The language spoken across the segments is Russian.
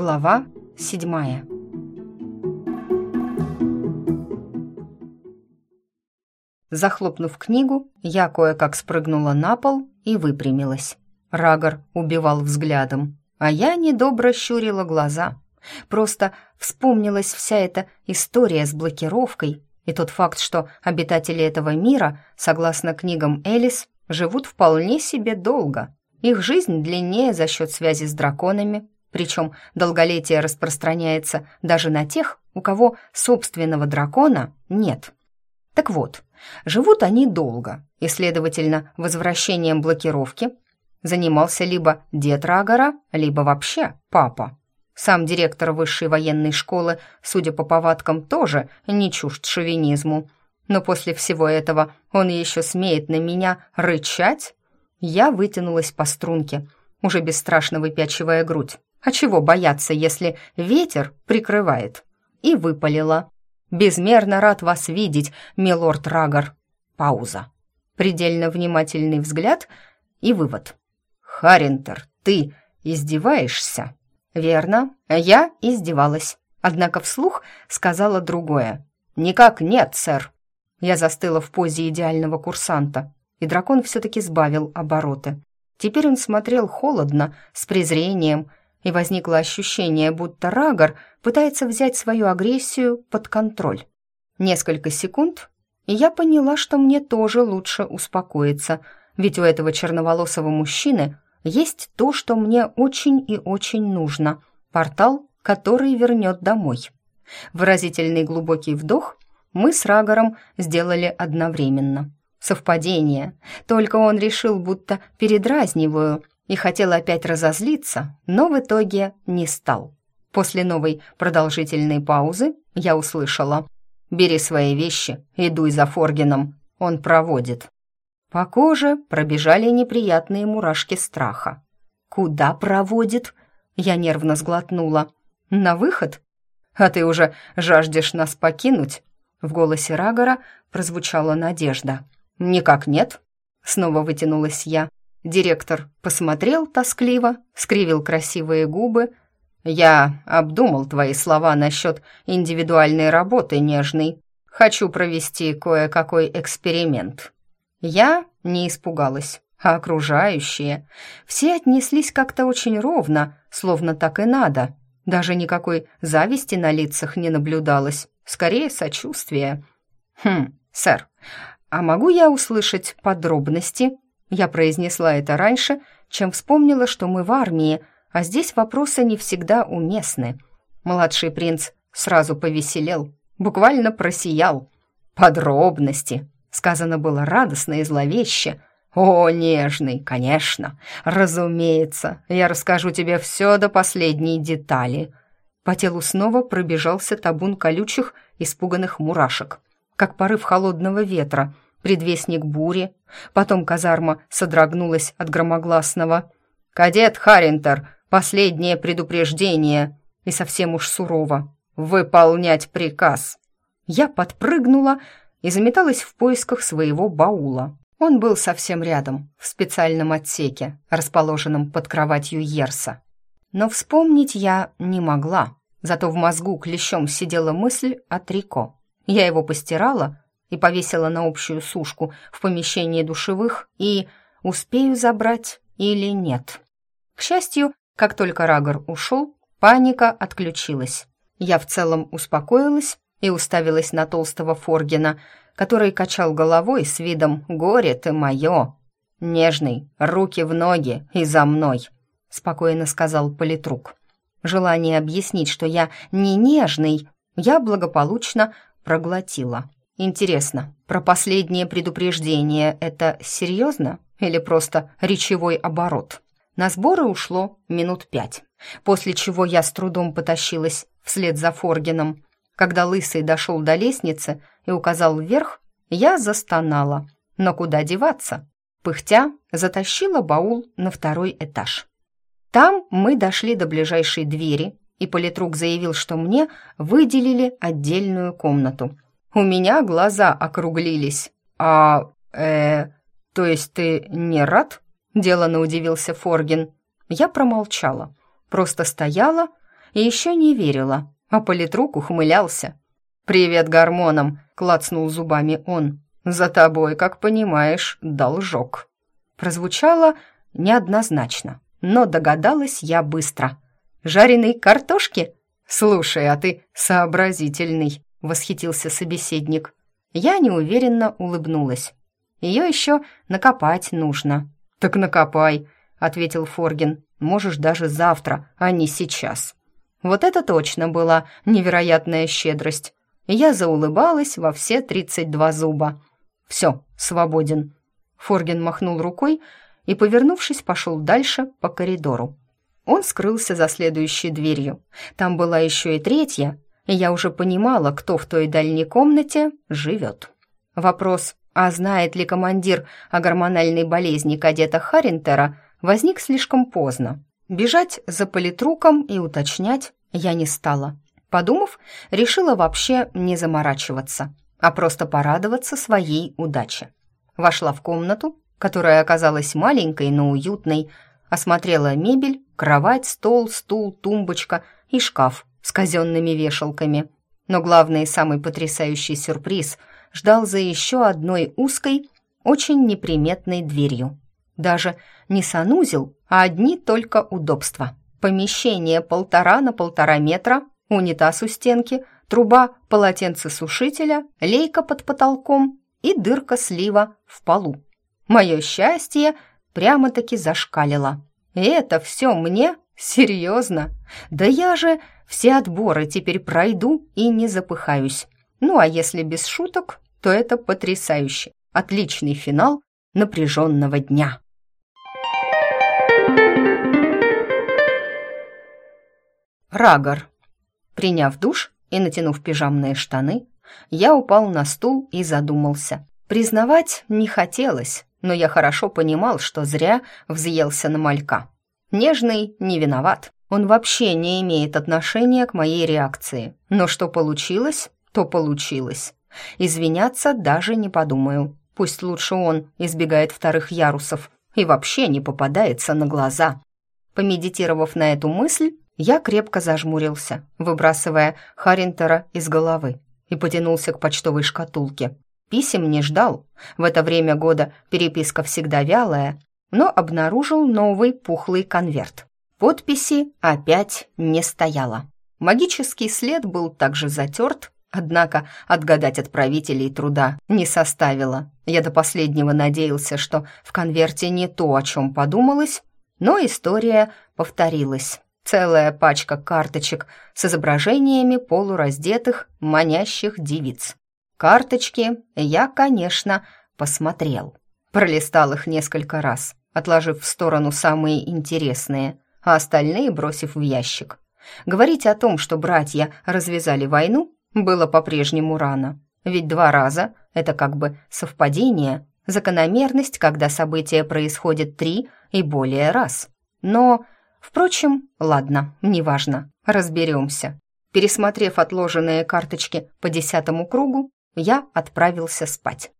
Глава седьмая Захлопнув книгу, я кое-как спрыгнула на пол и выпрямилась. Рагор убивал взглядом, а я недобро щурила глаза. Просто вспомнилась вся эта история с блокировкой и тот факт, что обитатели этого мира, согласно книгам Элис, живут вполне себе долго. Их жизнь длиннее за счет связи с драконами, причем долголетие распространяется даже на тех, у кого собственного дракона нет. Так вот, живут они долго, и, следовательно, возвращением блокировки занимался либо дед Рагора, либо вообще папа. Сам директор высшей военной школы, судя по повадкам, тоже не чужд шовинизму. Но после всего этого он еще смеет на меня рычать? Я вытянулась по струнке, уже бесстрашно выпячивая грудь. А чего бояться, если ветер прикрывает? И выпалила. «Безмерно рад вас видеть, милорд Рагор». Пауза. Предельно внимательный взгляд и вывод. «Харинтер, ты издеваешься?» «Верно, я издевалась. Однако вслух сказала другое. «Никак нет, сэр». Я застыла в позе идеального курсанта, и дракон все-таки сбавил обороты. Теперь он смотрел холодно, с презрением, и возникло ощущение, будто Рагор пытается взять свою агрессию под контроль. Несколько секунд, и я поняла, что мне тоже лучше успокоиться, ведь у этого черноволосого мужчины есть то, что мне очень и очень нужно. Портал, который вернет домой. Выразительный глубокий вдох мы с Рагором сделали одновременно. Совпадение. Только он решил, будто передразниваю, и хотел опять разозлиться, но в итоге не стал. После новой продолжительной паузы я услышала «Бери свои вещи и за Форгином, он проводит». По коже пробежали неприятные мурашки страха. «Куда проводит?» Я нервно сглотнула. «На выход? А ты уже жаждешь нас покинуть?» В голосе Рагора прозвучала надежда. «Никак нет?» Снова вытянулась я. Директор посмотрел тоскливо, скривил красивые губы. «Я обдумал твои слова насчет индивидуальной работы, нежный. Хочу провести кое-какой эксперимент». Я не испугалась, а окружающие. Все отнеслись как-то очень ровно, словно так и надо. Даже никакой зависти на лицах не наблюдалось, скорее сочувствие. «Хм, сэр, а могу я услышать подробности?» Я произнесла это раньше, чем вспомнила, что мы в армии, а здесь вопросы не всегда уместны. Младший принц сразу повеселел, буквально просиял. «Подробности!» Сказано было радостно и зловеще. «О, нежный, конечно, разумеется, я расскажу тебе все до последней детали». По телу снова пробежался табун колючих, испуганных мурашек, как порыв холодного ветра, предвестник бури. Потом казарма содрогнулась от громогласного. «Кадет Харинтер, последнее предупреждение!» И совсем уж сурово. «Выполнять приказ!» Я подпрыгнула и заметалась в поисках своего баула. Он был совсем рядом, в специальном отсеке, расположенном под кроватью Ерса. Но вспомнить я не могла, зато в мозгу клещом сидела мысль о трико. Я его постирала и повесила на общую сушку в помещении душевых и успею забрать или нет. К счастью, как только Рагор ушел, паника отключилась. Я в целом успокоилась и уставилась на толстого Форгина, который качал головой с видом «Горе ты мое!» «Нежный, руки в ноги и за мной», — спокойно сказал политрук. Желание объяснить, что я не нежный, я благополучно проглотила. Интересно, про последнее предупреждение это серьезно или просто речевой оборот? На сборы ушло минут пять, после чего я с трудом потащилась вслед за Форгином. Когда Лысый дошел до лестницы и указал вверх, я застонала. Но куда деваться? Пыхтя затащила баул на второй этаж. Там мы дошли до ближайшей двери, и политрук заявил, что мне выделили отдельную комнату. У меня глаза округлились. «А... э... то есть ты не рад?» – делано удивился Форгин. Я промолчала, просто стояла еще не верила, а политрук ухмылялся. «Привет гормонам!» — клацнул зубами он. «За тобой, как понимаешь, должок». Прозвучало неоднозначно, но догадалась я быстро. «Жареной картошки?» «Слушай, а ты сообразительный», — восхитился собеседник. Я неуверенно улыбнулась. «Ее еще накопать нужно». «Так накопай», — ответил Форгин. «Можешь даже завтра, а не сейчас». Вот это точно была невероятная щедрость. Я заулыбалась во все тридцать два зуба. «Все, свободен». Форгин махнул рукой и, повернувшись, пошел дальше по коридору. Он скрылся за следующей дверью. Там была еще и третья, я уже понимала, кто в той дальней комнате живет. Вопрос, а знает ли командир о гормональной болезни кадета Харинтера, возник слишком поздно. Бежать за политруком и уточнять я не стала. Подумав, решила вообще не заморачиваться, а просто порадоваться своей удаче. Вошла в комнату, которая оказалась маленькой, но уютной, осмотрела мебель, кровать, стол, стул, тумбочка и шкаф с казенными вешалками. Но главный и самый потрясающий сюрприз ждал за еще одной узкой, очень неприметной дверью. Даже не санузел, а одни только удобства. Помещение полтора на полтора метра, унитаз у стенки, труба полотенцесушителя, лейка под потолком и дырка слива в полу. Мое счастье прямо-таки зашкалило. И это все мне? Серьезно? Да я же все отборы теперь пройду и не запыхаюсь. Ну а если без шуток, то это потрясающе. Отличный финал напряженного дня. Рагор. Приняв душ и натянув пижамные штаны, я упал на стул и задумался. Признавать не хотелось, но я хорошо понимал, что зря взъелся на малька. Нежный не виноват. Он вообще не имеет отношения к моей реакции. Но что получилось, то получилось. Извиняться даже не подумаю. Пусть лучше он избегает вторых ярусов и вообще не попадается на глаза. Помедитировав на эту мысль, я крепко зажмурился, выбрасывая Харинтера из головы, и потянулся к почтовой шкатулке. Писем не ждал. В это время года переписка всегда вялая, но обнаружил новый пухлый конверт. Подписи опять не стояло. Магический след был также затерт, однако отгадать отправителей труда не составило. Я до последнего надеялся, что в конверте не то, о чем подумалось, но история повторилась. Целая пачка карточек с изображениями полураздетых, манящих девиц. Карточки я, конечно, посмотрел. Пролистал их несколько раз, отложив в сторону самые интересные, а остальные бросив в ящик. Говорить о том, что братья развязали войну, было по-прежнему рано. Ведь два раза — это как бы совпадение, закономерность, когда события происходят три и более раз. Но Впрочем, ладно, неважно, разберемся. Пересмотрев отложенные карточки по десятому кругу, я отправился спать.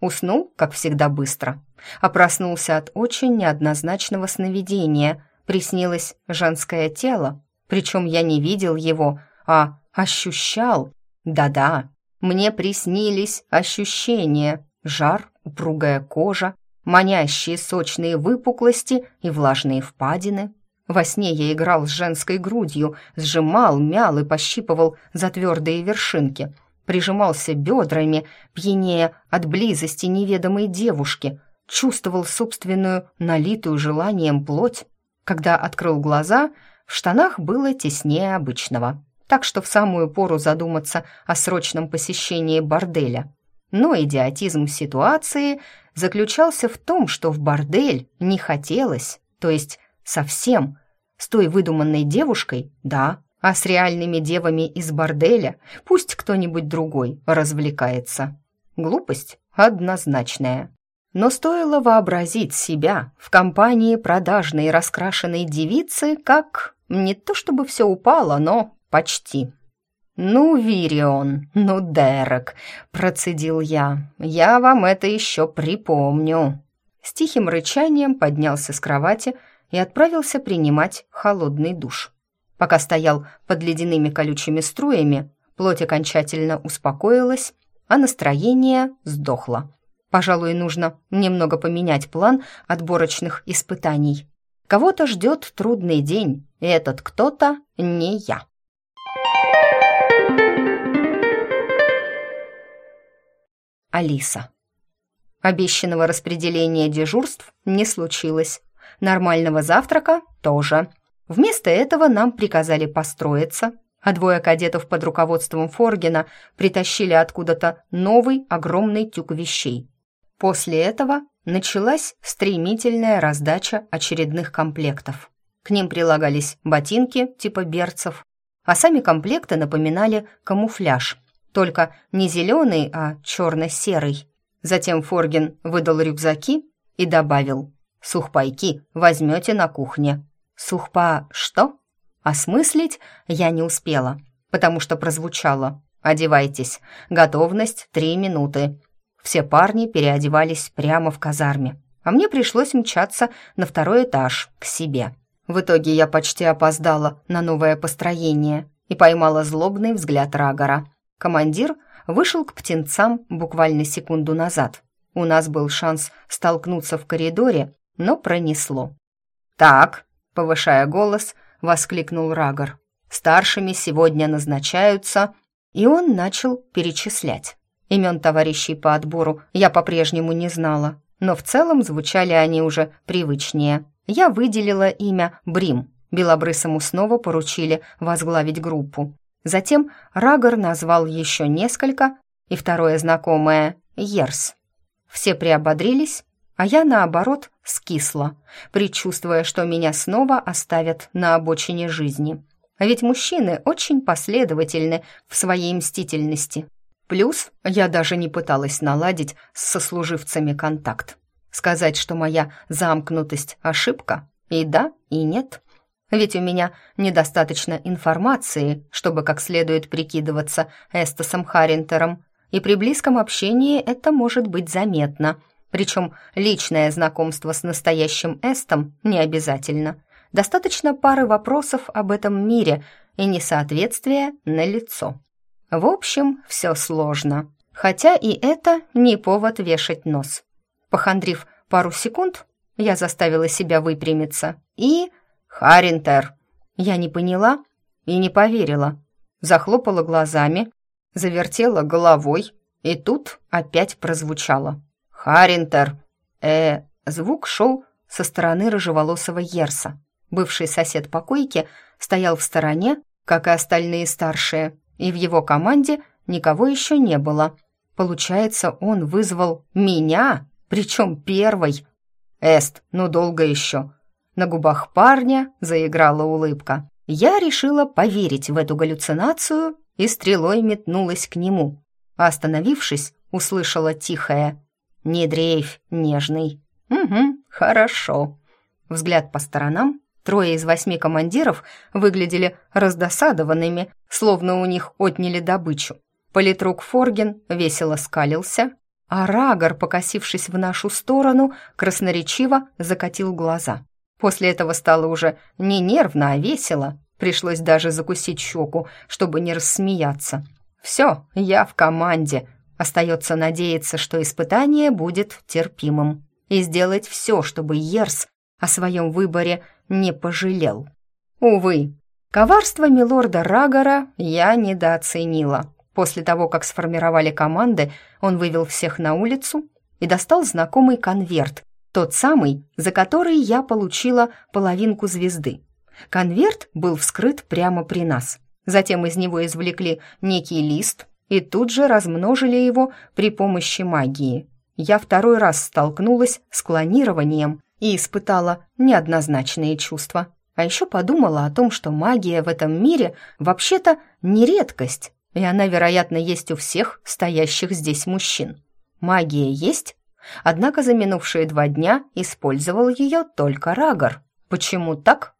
Уснул, как всегда, быстро, а проснулся от очень неоднозначного сновидения. Приснилось женское тело, причем я не видел его, а ощущал. Да-да, мне приснились ощущения. Жар, упругая кожа, манящие сочные выпуклости и влажные впадины, во сне я играл с женской грудью, сжимал, мял и пощипывал за твердые вершинки, прижимался бедрами, пьянее от близости неведомой девушки, чувствовал собственную, налитую желанием плоть. Когда открыл глаза, в штанах было теснее обычного, так что в самую пору задуматься о срочном посещении борделя. Но идиотизм ситуации заключался в том, что в бордель не хотелось, то есть Совсем. С той выдуманной девушкой, да, а с реальными девами из борделя пусть кто-нибудь другой развлекается. Глупость однозначная. Но стоило вообразить себя в компании продажной раскрашенной девицы, как не то чтобы все упало, но почти. «Ну, Вирион, ну, Дерек», — процедил я, — «я вам это еще припомню». С тихим рычанием поднялся с кровати, и отправился принимать холодный душ. Пока стоял под ледяными колючими струями, плоть окончательно успокоилась, а настроение сдохло. Пожалуй, нужно немного поменять план отборочных испытаний. Кого-то ждет трудный день, и этот кто-то не я. Алиса. Обещанного распределения дежурств не случилось. Нормального завтрака тоже. Вместо этого нам приказали построиться, а двое кадетов под руководством Форгена притащили откуда-то новый огромный тюк вещей. После этого началась стремительная раздача очередных комплектов. К ним прилагались ботинки типа берцев, а сами комплекты напоминали камуфляж, только не зеленый, а черно-серый. Затем Форген выдал рюкзаки и добавил «Сухпайки возьмете на кухне». «Сухпа что?» Осмыслить я не успела, потому что прозвучало «Одевайтесь, готовность три минуты». Все парни переодевались прямо в казарме, а мне пришлось мчаться на второй этаж, к себе. В итоге я почти опоздала на новое построение и поймала злобный взгляд Рагора. Командир вышел к птенцам буквально секунду назад. У нас был шанс столкнуться в коридоре, но пронесло. «Так», — повышая голос, воскликнул Рагор. «Старшими сегодня назначаются...» И он начал перечислять. Имен товарищей по отбору я по-прежнему не знала, но в целом звучали они уже привычнее. Я выделила имя Брим. Белобрысому снова поручили возглавить группу. Затем Рагор назвал еще несколько, и второе знакомое — Ерс. Все приободрились, а я, наоборот, скисла, предчувствуя, что меня снова оставят на обочине жизни. А ведь мужчины очень последовательны в своей мстительности. Плюс я даже не пыталась наладить с сослуживцами контакт. Сказать, что моя замкнутость — ошибка? И да, и нет. Ведь у меня недостаточно информации, чтобы как следует прикидываться Эстасом Харинтером, и при близком общении это может быть заметно. Причем личное знакомство с настоящим Эстом не обязательно. Достаточно пары вопросов об этом мире и несоответствие на лицо. В общем, все сложно. Хотя и это не повод вешать нос. Похандрив пару секунд, я заставила себя выпрямиться. И... «Харинтер!» Я не поняла и не поверила. Захлопала глазами, завертела головой, и тут опять прозвучало. «Харинтер!» Э, звук шел со стороны рыжеволосого Ерса. Бывший сосед по койке стоял в стороне, как и остальные старшие, и в его команде никого еще не было. Получается, он вызвал меня, причем первой. «Эст, ну долго еще». На губах парня заиграла улыбка. Я решила поверить в эту галлюцинацию и стрелой метнулась к нему. остановившись, услышала тихое «Не дрейфь, нежный». «Угу, хорошо». Взгляд по сторонам Трое из восьми командиров выглядели раздосадованными, словно у них отняли добычу. Политрук Форген весело скалился, а Рагор, покосившись в нашу сторону, красноречиво закатил глаза. После этого стало уже не нервно, а весело. Пришлось даже закусить щеку, чтобы не рассмеяться. «Все, я в команде», Остается надеяться, что испытание будет терпимым. И сделать все, чтобы Ерс о своем выборе не пожалел. Увы, коварство милорда Рагора я недооценила. После того, как сформировали команды, он вывел всех на улицу и достал знакомый конверт, тот самый, за который я получила половинку звезды. Конверт был вскрыт прямо при нас. Затем из него извлекли некий лист и тут же размножили его при помощи магии. Я второй раз столкнулась с клонированием и испытала неоднозначные чувства. А еще подумала о том, что магия в этом мире вообще-то не редкость, и она, вероятно, есть у всех стоящих здесь мужчин. Магия есть, однако за минувшие два дня использовал ее только Рагор. Почему так?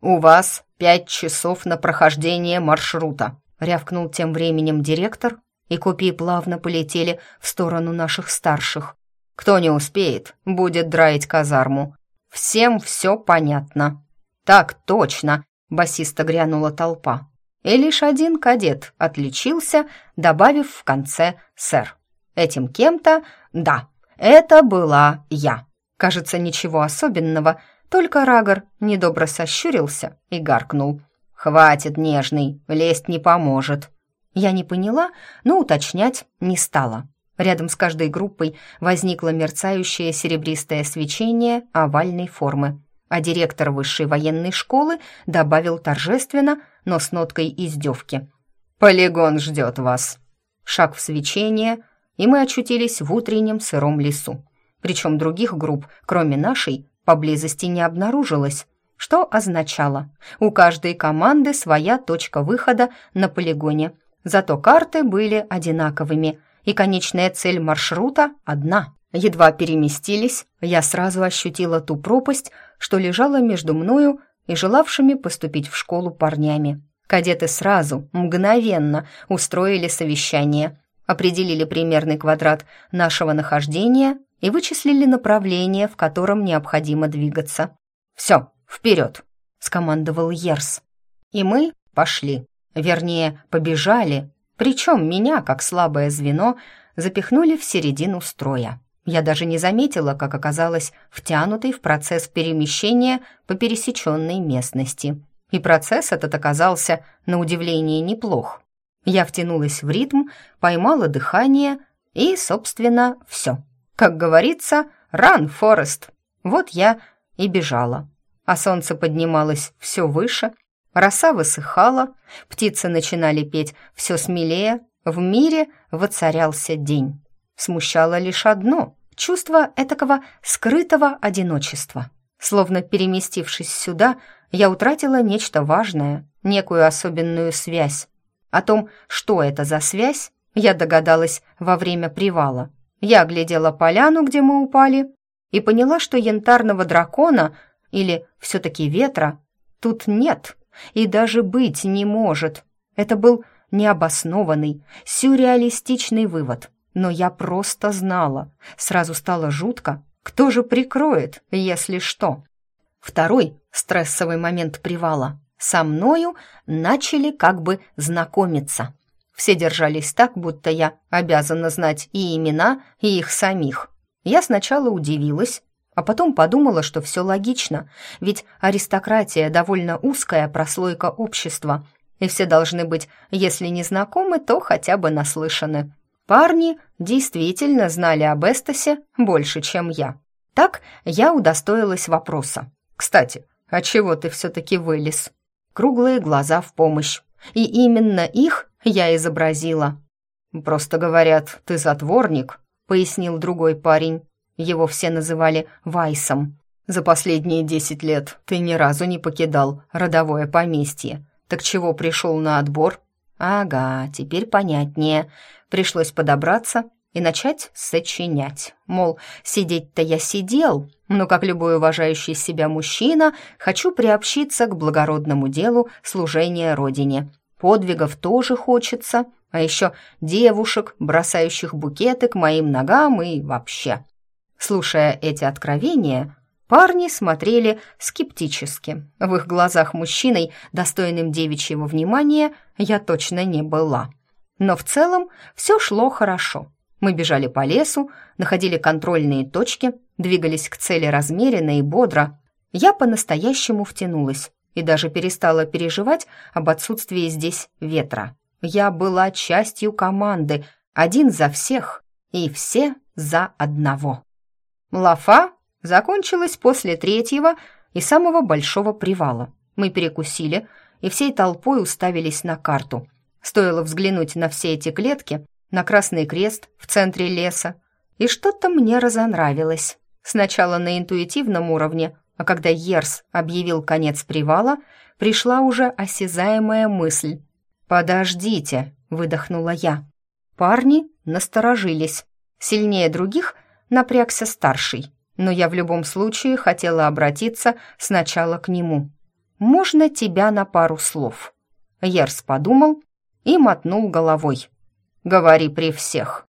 «У вас пять часов на прохождение маршрута», рявкнул тем временем директор, и копии плавно полетели в сторону наших старших. Кто не успеет, будет драить казарму. Всем все понятно. Так точно, басиста грянула толпа. И лишь один кадет отличился, добавив в конце «сэр». Этим кем-то, да, это была я. Кажется, ничего особенного, только Рагор недобро сощурился и гаркнул. «Хватит, нежный, лезть не поможет». Я не поняла, но уточнять не стала. Рядом с каждой группой возникло мерцающее серебристое свечение овальной формы, а директор высшей военной школы добавил торжественно, но с ноткой издевки. «Полигон ждет вас!» Шаг в свечение, и мы очутились в утреннем сыром лесу. Причем других групп, кроме нашей, поблизости не обнаружилось, что означало, у каждой команды своя точка выхода на полигоне, зато карты были одинаковыми – и конечная цель маршрута одна. Едва переместились, я сразу ощутила ту пропасть, что лежала между мною и желавшими поступить в школу парнями. Кадеты сразу, мгновенно устроили совещание, определили примерный квадрат нашего нахождения и вычислили направление, в котором необходимо двигаться. «Все, вперед!» — скомандовал Ерс. И мы пошли. Вернее, побежали, причем меня, как слабое звено, запихнули в середину строя. Я даже не заметила, как оказалась втянутой в процесс перемещения по пересеченной местности. И процесс этот оказался, на удивление, неплох. Я втянулась в ритм, поймала дыхание и, собственно, все. Как говорится, «Ран, Форест!» Вот я и бежала. А солнце поднималось все выше, Роса высыхала, птицы начинали петь все смелее, в мире воцарялся день. Смущало лишь одно — чувство этакого скрытого одиночества. Словно переместившись сюда, я утратила нечто важное, некую особенную связь. О том, что это за связь, я догадалась во время привала. Я глядела поляну, где мы упали, и поняла, что янтарного дракона, или все-таки ветра, тут нет — и даже быть не может. Это был необоснованный, сюрреалистичный вывод. Но я просто знала. Сразу стало жутко. Кто же прикроет, если что? Второй стрессовый момент привала. Со мною начали как бы знакомиться. Все держались так, будто я обязана знать и имена, и их самих. Я сначала удивилась, а потом подумала, что все логично, ведь аристократия довольно узкая прослойка общества, и все должны быть, если не знакомы, то хотя бы наслышаны. Парни действительно знали об Эстасе больше, чем я. Так я удостоилась вопроса. «Кстати, а чего ты все-таки вылез?» Круглые глаза в помощь. И именно их я изобразила. «Просто говорят, ты затворник», — пояснил другой парень. Его все называли Вайсом. За последние десять лет ты ни разу не покидал родовое поместье. Так чего пришел на отбор? Ага, теперь понятнее. Пришлось подобраться и начать сочинять. Мол, сидеть-то я сидел, но, как любой уважающий себя мужчина, хочу приобщиться к благородному делу служения Родине. Подвигов тоже хочется, а еще девушек, бросающих букеты к моим ногам и вообще. Слушая эти откровения, парни смотрели скептически. В их глазах мужчиной, достойным девичьего внимания, я точно не была. Но в целом все шло хорошо. Мы бежали по лесу, находили контрольные точки, двигались к цели размеренно и бодро. Я по-настоящему втянулась и даже перестала переживать об отсутствии здесь ветра. Я была частью команды, один за всех и все за одного. Лафа закончилась после третьего и самого большого привала. Мы перекусили и всей толпой уставились на карту. Стоило взглянуть на все эти клетки, на Красный Крест в центре леса, и что-то мне разонравилось. Сначала на интуитивном уровне, а когда Ерс объявил конец привала, пришла уже осязаемая мысль. «Подождите», — выдохнула я. Парни насторожились. Сильнее других напрягся старший, но я в любом случае хотела обратиться сначала к нему. «Можно тебя на пару слов?» Ерс подумал и мотнул головой. «Говори при всех».